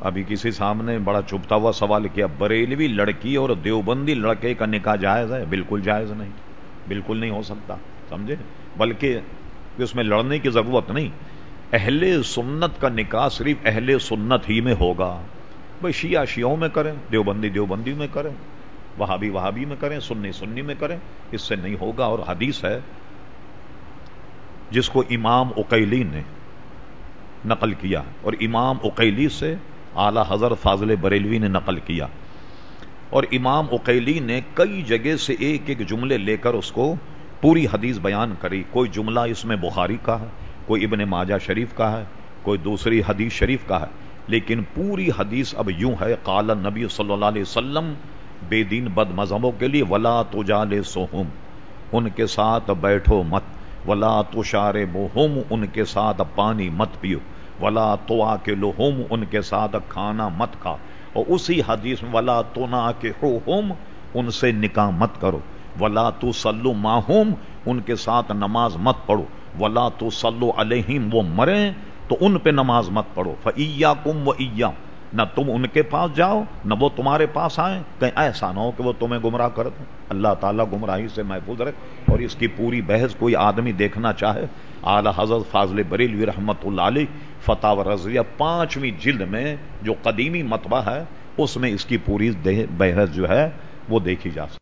ابھی کسی سامنے بڑا چھپتا ہوا سوال کیا، بریلوی لڑکی اور دیوبندی لڑکے کا نکاح جائز ہے؟ بالکل جائز نہیں۔ بالکل نہیں ہو سکتا، سمجھے؟ بلکہ اس میں لڑنے کی ضرورت نہیں۔ اہل سنت کا نکاح صرف اہل سنت ہی میں ہوگا۔ بھائی شیعہ شیعوں میں کریں، دیوبندی دیوبندی میں کریں، وہابی وہابی میں کریں، سنی سنی میں کریں، اس سے نہیں ہوگا۔ اور حدیث ہے، جس کو امام اقیلی نے نقل کیا اور امام اقیلی سے اعلی حضرت فاضل بریلوی نے نقل کیا۔ اور امام اقیلی نے کئی جگہ سے ایک ایک جملے لے کر اس کو پوری حدیث بیان کری۔ کوئی جملہ اس میں بخاری کا ہے، کوئی ابن ماجہ شریف کا ہے، کوئی دوسری حدیث شریف کا ہے۔ لیکن پوری حدیث اب یوں ہے، قال نبی صلی اللہ علیہ وسلم، بے دین بد مذہبوں کے لیے ولا تو جالے سوہم ان کے ساتھ بیٹھو مت، ولا تشار بہم ان کے ساتھ پانی مت پیو۔ ولا تو آ کے لوہم ان کے ساتھ کھانا مت کھا۔ اور اسی حدیث میں ولا تو نہ کے ہوم ان سے نکاح مت کرو۔ ولا تو سلو ماہوم ان کے ساتھ نماز مت پڑھو۔ ولا تو سلو علیہم وہ مرے تو ان پہ نماز مت پڑھو۔ فیا کم و نہ تم ان کے پاس جاؤ، نہ وہ تمہارے پاس آئے کہیں ایسا نہ ہو کہ وہ تمہیں گمراہ کر دیں۔ اللہ تعالیٰ گمراہی سے محفوظ رکھے۔ اور اس کی پوری بحث کوئی آدمی دیکھنا چاہے، اعلی حضرت فاضل بریلوی رحمت اللہ علیہ فتح و رضیہ پانچویں جلد میں جو قدیمی متبہ ہے، اس میں اس کی پوری بحث جو ہے وہ دیکھی جا سکتی